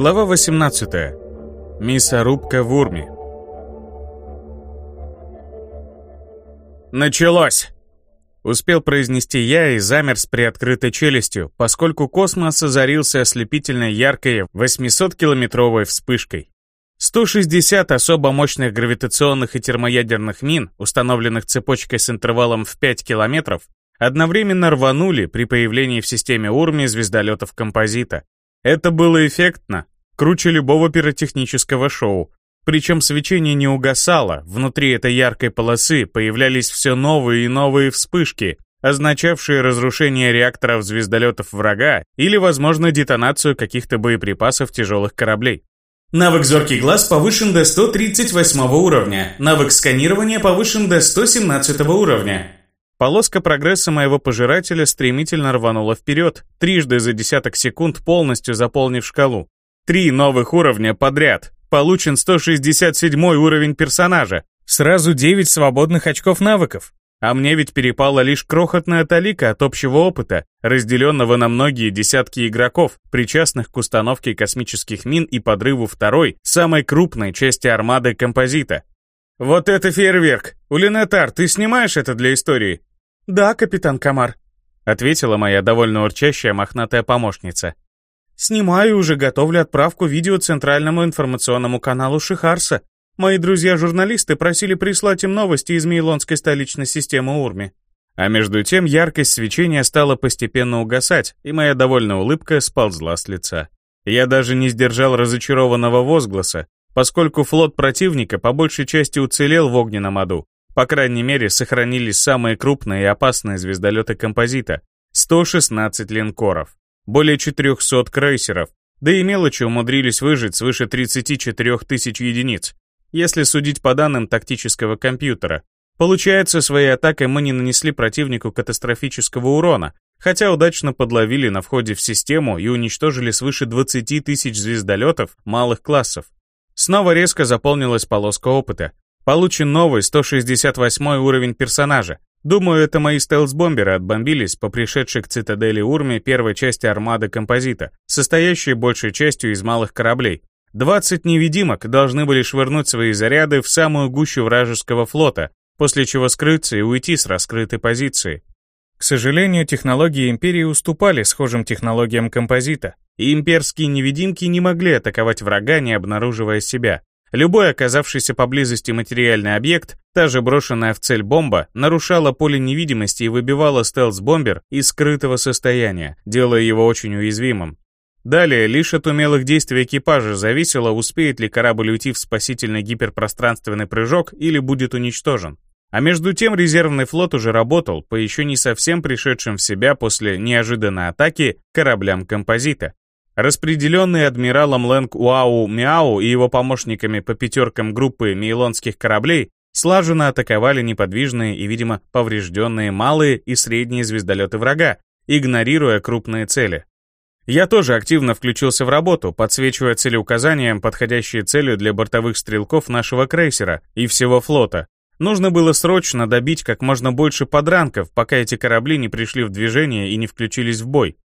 Глава 18. Мясорубка в Урме. «Началось!» Успел произнести я и замер с приоткрытой челюстью, поскольку космос озарился ослепительно яркой 800-километровой вспышкой. 160 особо мощных гравитационных и термоядерных мин, установленных цепочкой с интервалом в 5 километров, одновременно рванули при появлении в системе Урми звездолетов композита. Это было эффектно, круче любого пиротехнического шоу. Причем свечение не угасало, внутри этой яркой полосы появлялись все новые и новые вспышки, означавшие разрушение реакторов звездолетов врага или, возможно, детонацию каких-то боеприпасов тяжелых кораблей. Навык «Зоркий глаз» повышен до 138 уровня. Навык сканирования повышен до 117 уровня. Полоска прогресса моего пожирателя стремительно рванула вперед, трижды за десяток секунд полностью заполнив шкалу. Три новых уровня подряд. Получен 167 уровень персонажа. Сразу 9 свободных очков навыков. А мне ведь перепала лишь крохотная талика от общего опыта, разделенного на многие десятки игроков, причастных к установке космических мин и подрыву второй, самой крупной части армады композита. «Вот это фейерверк! Улинетар, ты снимаешь это для истории?» «Да, капитан Камар», — ответила моя довольно урчащая мохнатая помощница. «Снимаю уже готовлю отправку видео центральному информационному каналу Шихарса. Мои друзья-журналисты просили прислать им новости из Мейлонской столичной системы Урми». А между тем яркость свечения стала постепенно угасать, и моя довольная улыбка сползла с лица. Я даже не сдержал разочарованного возгласа, поскольку флот противника по большей части уцелел в огненном аду, по крайней мере, сохранились самые крупные и опасные звездолеты композита. 116 линкоров, более 400 крейсеров, да и мелочи умудрились выжить свыше 34 тысяч единиц, если судить по данным тактического компьютера. Получается, своей атакой мы не нанесли противнику катастрофического урона, хотя удачно подловили на входе в систему и уничтожили свыше 20 тысяч звездолетов малых классов. Снова резко заполнилась полоска опыта, Получен новый 168 уровень персонажа. Думаю, это мои стелс-бомберы отбомбились по пришедшей к цитадели Урме первой части армады композита, состоящей большей частью из малых кораблей. 20 невидимок должны были швырнуть свои заряды в самую гущу вражеского флота, после чего скрыться и уйти с раскрытой позиции. К сожалению, технологии Империи уступали схожим технологиям композита, и имперские невидимки не могли атаковать врага, не обнаруживая себя. Любой оказавшийся поблизости материальный объект, та же брошенная в цель бомба, нарушала поле невидимости и выбивала стелс-бомбер из скрытого состояния, делая его очень уязвимым. Далее, лишь от умелых действий экипажа зависело, успеет ли корабль уйти в спасительный гиперпространственный прыжок или будет уничтожен. А между тем резервный флот уже работал по еще не совсем пришедшим в себя после неожиданной атаки кораблям композита. Распределенные адмиралом Лэнг Уау Мяу и его помощниками по пятеркам группы мейлонских кораблей слаженно атаковали неподвижные и, видимо, поврежденные малые и средние звездолеты врага, игнорируя крупные цели. Я тоже активно включился в работу, подсвечивая целеуказанием подходящие цели для бортовых стрелков нашего крейсера и всего флота. Нужно было срочно добить как можно больше подранков, пока эти корабли не пришли в движение и не включились в бой.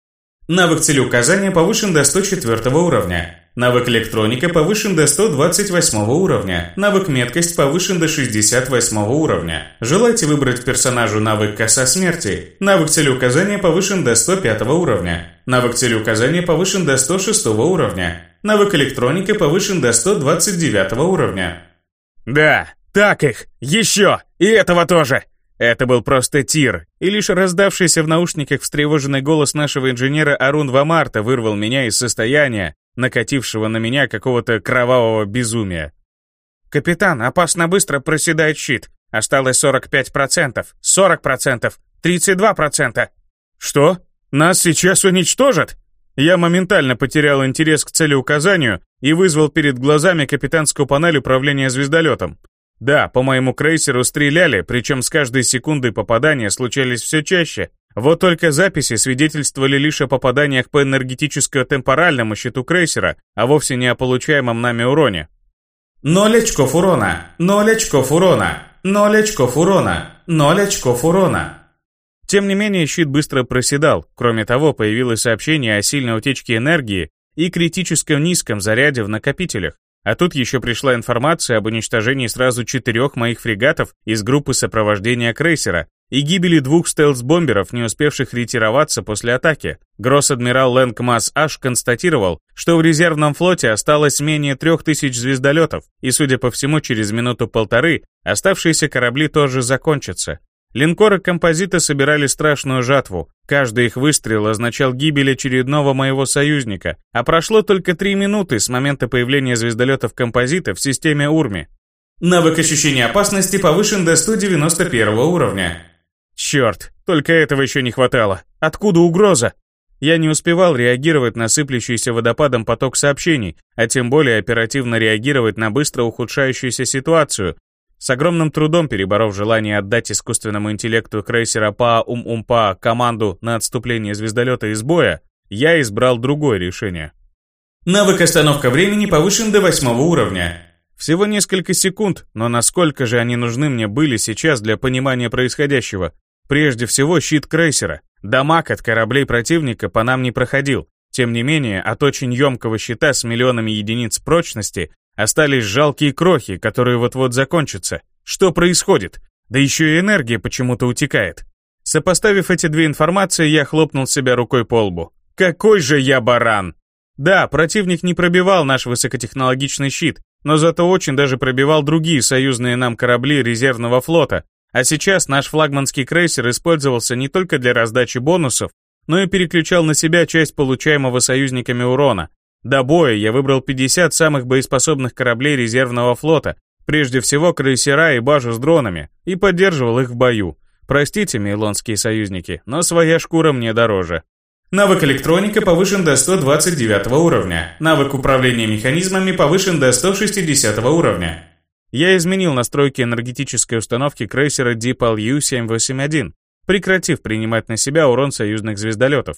Навык целеуказания повышен до 104 уровня. Навык электроника повышен до 128 уровня. Навык меткость повышен до 68 уровня. Желаете выбрать персонажу навык коса смерти? Навык целеуказания повышен до 105 уровня. Навык целеуказания повышен до 106 уровня. Навык электроника повышен до 129 уровня. Да, так их, еще, и этого тоже. Это был просто тир, и лишь раздавшийся в наушниках встревоженный голос нашего инженера Арун Вамарта вырвал меня из состояния, накатившего на меня какого-то кровавого безумия. «Капитан, опасно быстро проседает щит. Осталось 45%, 40%, 32%. Что? Нас сейчас уничтожат?» Я моментально потерял интерес к целеуказанию и вызвал перед глазами капитанскую панель управления звездолетом. Да, по моему крейсеру стреляли, причем с каждой секундой попадания случались все чаще. Вот только записи свидетельствовали лишь о попаданиях по энергетическо-темпоральному щиту крейсера, а вовсе не о получаемом нами уроне. Ноль очков урона, ноль очков урона, ноль очков урона, ноль очков урона. Тем не менее, щит быстро проседал. Кроме того, появилось сообщение о сильной утечке энергии и критически низком заряде в накопителях. А тут еще пришла информация об уничтожении сразу четырех моих фрегатов из группы сопровождения крейсера и гибели двух стелс-бомберов, не успевших ретироваться после атаки. Гросс-адмирал Лэнг Масс Аш констатировал, что в резервном флоте осталось менее трех тысяч звездолетов, и, судя по всему, через минуту-полторы оставшиеся корабли тоже закончатся. Линкоры композита собирали страшную жатву. Каждый их выстрел означал гибель очередного моего союзника, а прошло только три минуты с момента появления звездолетов композита в системе Урми. Навык ощущения опасности повышен до 191 уровня. Черт, только этого еще не хватало. Откуда угроза? Я не успевал реагировать на сыплющийся водопадом поток сообщений, а тем более оперативно реагировать на быстро ухудшающуюся ситуацию, с огромным трудом переборов желание отдать искусственному интеллекту крейсера Па-Ум-Ум-Па команду на отступление звездолета из боя, я избрал другое решение. Навык остановка времени повышен до восьмого уровня. Всего несколько секунд, но насколько же они нужны мне были сейчас для понимания происходящего? Прежде всего, щит крейсера. Дамаг от кораблей противника по нам не проходил. Тем не менее, от очень емкого щита с миллионами единиц прочности Остались жалкие крохи, которые вот-вот закончатся. Что происходит? Да еще и энергия почему-то утекает. Сопоставив эти две информации, я хлопнул себя рукой по лбу. Какой же я баран! Да, противник не пробивал наш высокотехнологичный щит, но зато очень даже пробивал другие союзные нам корабли резервного флота. А сейчас наш флагманский крейсер использовался не только для раздачи бонусов, но и переключал на себя часть получаемого союзниками урона, до боя я выбрал 50 самых боеспособных кораблей резервного флота, прежде всего крейсера и бажу с дронами, и поддерживал их в бою. Простите, мейлонские союзники, но своя шкура мне дороже. Навык электроника повышен до 129 уровня. Навык управления механизмами повышен до 160 уровня. Я изменил настройки энергетической установки крейсера Deepal U-781, прекратив принимать на себя урон союзных звездолетов.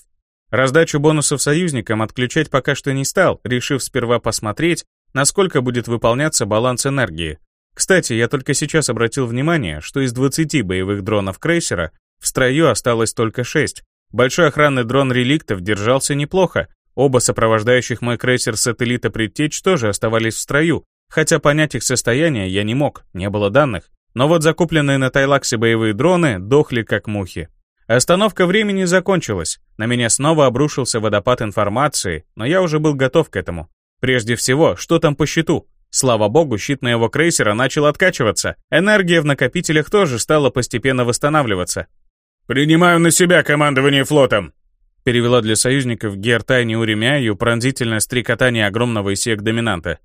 Раздачу бонусов союзникам отключать пока что не стал, решив сперва посмотреть, насколько будет выполняться баланс энергии. Кстати, я только сейчас обратил внимание, что из 20 боевых дронов крейсера в строю осталось только 6. Большой охранный дрон реликтов держался неплохо, оба сопровождающих мой крейсер сателлита предтеч тоже оставались в строю, хотя понять их состояние я не мог, не было данных. Но вот закупленные на Тайлаксе боевые дроны дохли как мухи. Остановка времени закончилась. На меня снова обрушился водопад информации, но я уже был готов к этому. Прежде всего, что там по счету? Слава богу, щит моего крейсера начал откачиваться. Энергия в накопителях тоже стала постепенно восстанавливаться. «Принимаю на себя командование флотом», перевела для союзников Гертайни Уремяю пронзительное стрекотание огромного исек-доминанта.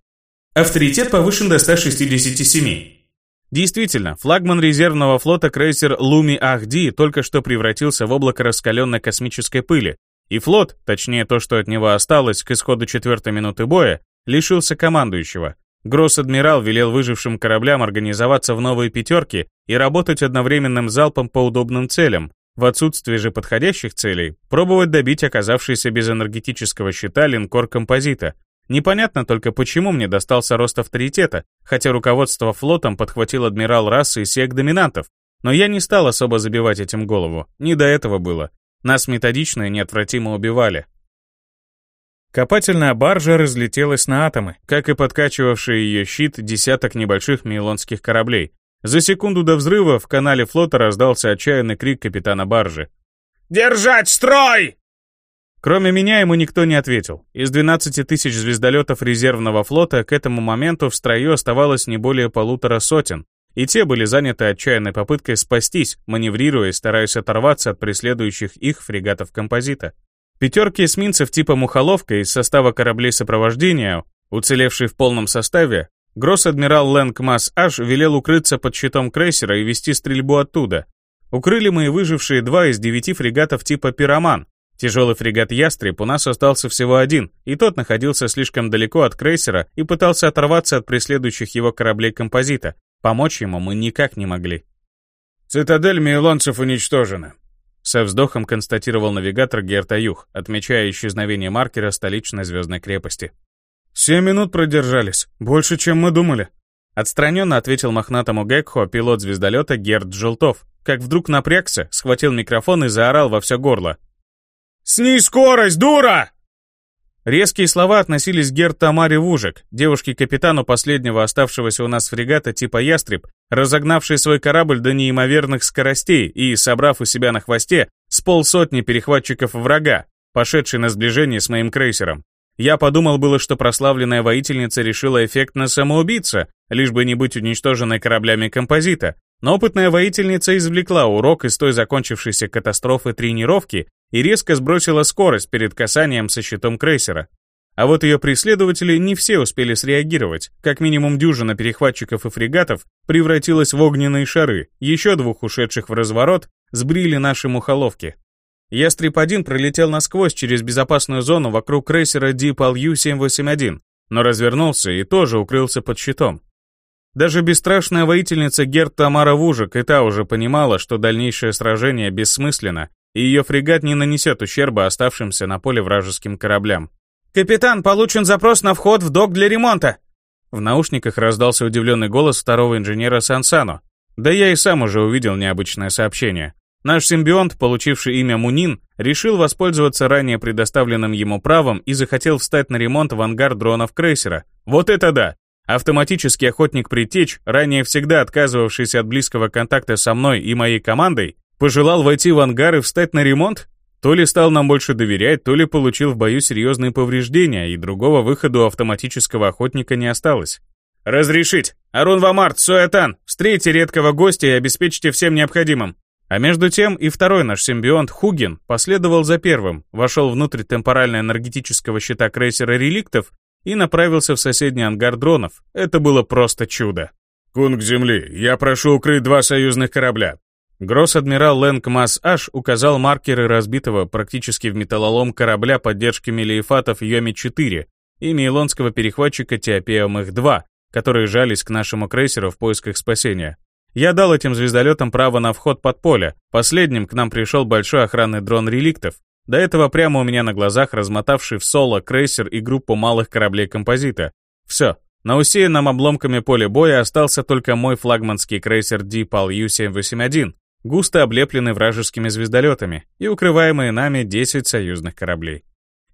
Авторитет повышен до 167. Действительно, флагман резервного флота крейсер Луми Ахди только что превратился в облако раскаленной космической пыли, и флот, точнее то, что от него осталось к исходу четвертой минуты боя, лишился командующего. Гросс-адмирал велел выжившим кораблям организоваться в новые пятерки и работать одновременным залпом по удобным целям, в отсутствие же подходящих целей, пробовать добить оказавшийся без энергетического щита линкор композита, Непонятно только, почему мне достался рост авторитета, хотя руководство флотом подхватил адмирал расы и сек доминантов. Но я не стал особо забивать этим голову, не до этого было. Нас методично и неотвратимо убивали. Копательная баржа разлетелась на атомы, как и подкачивавший ее щит десяток небольших мейлонских кораблей. За секунду до взрыва в канале флота раздался отчаянный крик капитана баржи. «Держать строй!» Кроме меня ему никто не ответил. Из 12 тысяч звездолетов резервного флота к этому моменту в строю оставалось не более полутора сотен, и те были заняты отчаянной попыткой спастись, маневрируя и стараясь оторваться от преследующих их фрегатов композита. Пятерки эсминцев типа «Мухоловка» из состава кораблей сопровождения, уцелевшие в полном составе, гросс-адмирал Лэнг Масс Аш велел укрыться под щитом крейсера и вести стрельбу оттуда. Укрыли мы и выжившие два из девяти фрегатов типа «Пироман», Тяжелый фрегат «Ястреб» у нас остался всего один, и тот находился слишком далеко от крейсера и пытался оторваться от преследующих его кораблей композита. Помочь ему мы никак не могли. «Цитадель мейлонцев уничтожена», — со вздохом констатировал навигатор Герта Юх, отмечая исчезновение маркера столичной звездной крепости. «Семь минут продержались. Больше, чем мы думали». Отстраненно ответил мохнатому Гекхо пилот звездолета Герд Желтов, как вдруг напрягся, схватил микрофон и заорал во все горло. «Снизь скорость, дура!» Резкие слова относились к Герт Тамаре Вужик, девушке-капитану последнего оставшегося у нас фрегата типа «Ястреб», разогнавшей свой корабль до неимоверных скоростей и, собрав у себя на хвосте, с полсотни перехватчиков врага, пошедшей на сближение с моим крейсером. Я подумал было, что прославленная воительница решила эффектно самоубиться, лишь бы не быть уничтоженной кораблями композита, но опытная воительница извлекла урок из той закончившейся катастрофы тренировки и резко сбросила скорость перед касанием со щитом крейсера. А вот ее преследователи не все успели среагировать. Как минимум дюжина перехватчиков и фрегатов превратилась в огненные шары, еще двух ушедших в разворот сбрили наши мухоловки. Ястреб-1 пролетел насквозь через безопасную зону вокруг крейсера Deep LU-781, но развернулся и тоже укрылся под щитом. Даже бесстрашная воительница Герт Тамара Вужик и та уже понимала, что дальнейшее сражение бессмысленно, и ее фрегат не нанесет ущерба оставшимся на поле вражеским кораблям. «Капитан, получен запрос на вход в док для ремонта!» В наушниках раздался удивленный голос второго инженера Сансано. Да я и сам уже увидел необычное сообщение. Наш симбионт, получивший имя Мунин, решил воспользоваться ранее предоставленным ему правом и захотел встать на ремонт в ангар дронов крейсера. Вот это да! Автоматический охотник Притеч, ранее всегда отказывавшийся от близкого контакта со мной и моей командой, Пожелал войти в ангар и встать на ремонт? То ли стал нам больше доверять, то ли получил в бою серьезные повреждения, и другого выхода у автоматического охотника не осталось. «Разрешить! Арун Вамарт, Суэтан, встретьте редкого гостя и обеспечьте всем необходимым!» А между тем и второй наш симбионт Хугин последовал за первым, вошел внутрь темпорально-энергетического щита крейсера реликтов и направился в соседний ангар дронов. Это было просто чудо. «Кунг Земли, я прошу укрыть два союзных корабля. Гросс-адмирал Лэнг Масс Аш указал маркеры разбитого практически в металлолом корабля поддержки мелиефатов Йоми-4 и мейлонского перехватчика Теопеум-2, которые жались к нашему крейсеру в поисках спасения. Я дал этим звездолетам право на вход под поле. Последним к нам пришел большой охранный дрон реликтов. До этого прямо у меня на глазах размотавший в соло крейсер и группу малых кораблей композита. Все. На усеянном обломками поле боя остался только мой флагманский крейсер Дипал Ю-781, густо облеплены вражескими звездолетами и укрываемые нами 10 союзных кораблей.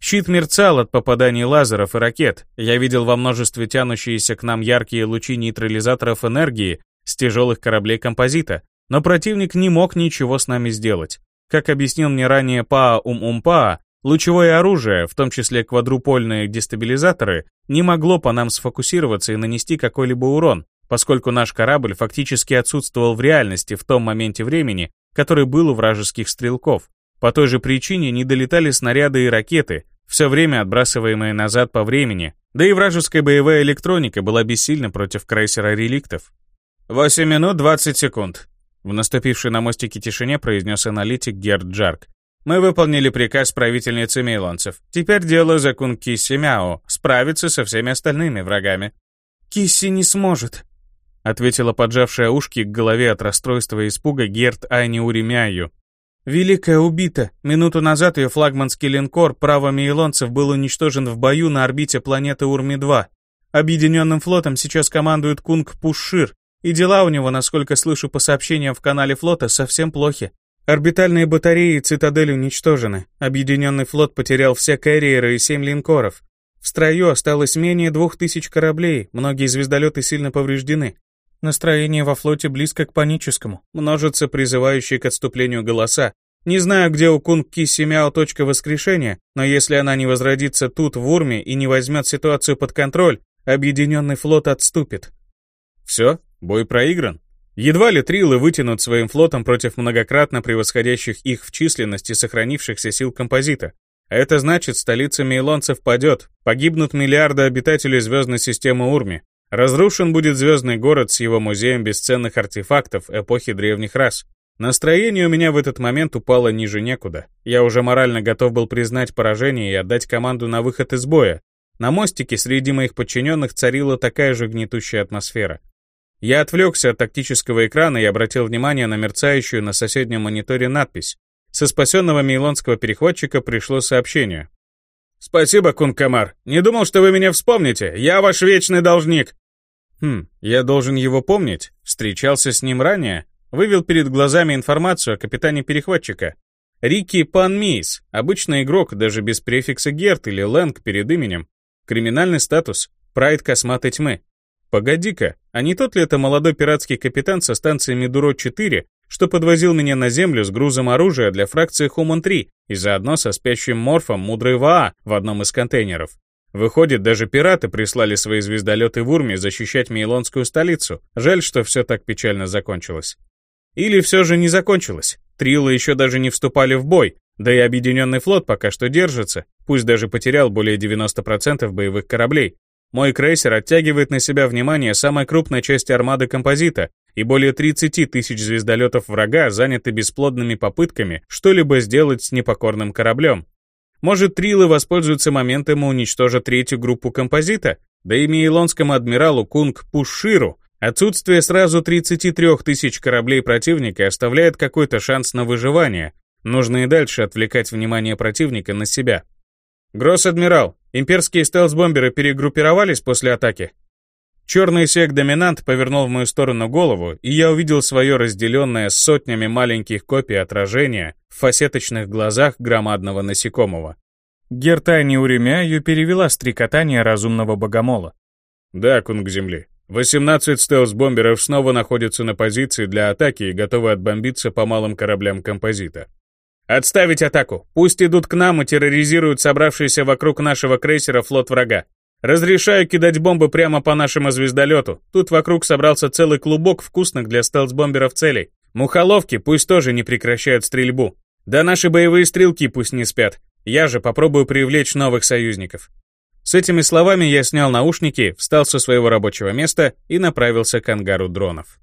Щит мерцал от попаданий лазеров и ракет. Я видел во множестве тянущиеся к нам яркие лучи нейтрализаторов энергии с тяжелых кораблей композита, но противник не мог ничего с нами сделать. Как объяснил мне ранее Паа-Ум-Ум-Паа, лучевое оружие, в том числе квадрупольные дестабилизаторы, не могло по нам сфокусироваться и нанести какой-либо урон, поскольку наш корабль фактически отсутствовал в реальности в том моменте времени, который был у вражеских стрелков. По той же причине не долетали снаряды и ракеты, все время отбрасываемые назад по времени, да и вражеская боевая электроника была бессильна против крейсера реликтов. 8 минут 20 секунд. В наступившей на мостике тишине произнес аналитик Герд Джарк. Мы выполнили приказ правительницы мейлонцев. Теперь дело за Кунки Семяо справиться со всеми остальными врагами. Кисси не сможет, ответила поджавшая ушки к голове от расстройства и испуга Герт Айни Уремяю. Великая убита. Минуту назад ее флагманский линкор «Право Мейлонцев» был уничтожен в бою на орбите планеты Урми-2. Объединенным флотом сейчас командует Кунг Пушир, и дела у него, насколько слышу по сообщениям в канале флота, совсем плохи. Орбитальные батареи и цитадель уничтожены. Объединенный флот потерял все карьеры и семь линкоров. В строю осталось менее двух тысяч кораблей, многие звездолеты сильно повреждены. Настроение во флоте близко к паническому. Множатся призывающие к отступлению голоса. Не знаю, где у Кунг Ки Семяо точка воскрешения, но если она не возродится тут, в Урме, и не возьмет ситуацию под контроль, объединенный флот отступит. Все, бой проигран. Едва ли Трилы вытянут своим флотом против многократно превосходящих их в численности сохранившихся сил композита. Это значит, столица мейлонцев падет, погибнут миллиарды обитателей звездной системы Урми, Разрушен будет звездный город с его музеем бесценных артефактов эпохи древних рас. Настроение у меня в этот момент упало ниже некуда. Я уже морально готов был признать поражение и отдать команду на выход из боя. На мостике среди моих подчиненных царила такая же гнетущая атмосфера. Я отвлекся от тактического экрана и обратил внимание на мерцающую на соседнем мониторе надпись. Со спасенного мейлонского перехватчика пришло сообщение. «Спасибо, Кункамар. Не думал, что вы меня вспомните. Я ваш вечный должник». Хм, я должен его помнить. Встречался с ним ранее. Вывел перед глазами информацию о капитане перехватчика. Рики Пан Мейс, обычный игрок, даже без префикса Герт или Лэнг перед именем. Криминальный статус, прайд косматой тьмы. Погоди-ка, а не тот ли это молодой пиратский капитан со станции Медуро-4, что подвозил меня на Землю с грузом оружия для фракции Хуман-3 и заодно со спящим морфом Мудрый Ваа в одном из контейнеров? Выходит, даже пираты прислали свои звездолеты в Урме защищать Мейлонскую столицу. Жаль, что все так печально закончилось. Или все же не закончилось. Трилы еще даже не вступали в бой, да и Объединенный флот пока что держится, пусть даже потерял более 90% боевых кораблей. Мой крейсер оттягивает на себя внимание самой крупной части армады композита, и более 30 тысяч звездолетов врага заняты бесплодными попытками что-либо сделать с непокорным кораблем. Может, Трилы воспользуются моментом и уничтожат третью группу композита? Да и мейлонскому адмиралу Кунг Пуширу Отсутствие сразу 33 тысяч кораблей противника оставляет какой-то шанс на выживание. Нужно и дальше отвлекать внимание противника на себя. «Гросс-адмирал, имперские стелс-бомберы перегруппировались после атаки?» Черный сек-доминант повернул в мою сторону голову, и я увидел свое разделенное сотнями маленьких копий отражения в фасеточных глазах громадного насекомого. Герта неуремяю перевела стрекотание разумного богомола. «Да, кунг земли. 18 стелс-бомберов снова находятся на позиции для атаки и готовы отбомбиться по малым кораблям композита. «Отставить атаку! Пусть идут к нам и терроризируют собравшийся вокруг нашего крейсера флот врага. Разрешаю кидать бомбы прямо по нашему звездолету. Тут вокруг собрался целый клубок вкусных для стелс-бомберов целей. Мухоловки пусть тоже не прекращают стрельбу. Да наши боевые стрелки пусть не спят. Я же попробую привлечь новых союзников. С этими словами я снял наушники, встал со своего рабочего места и направился к ангару дронов.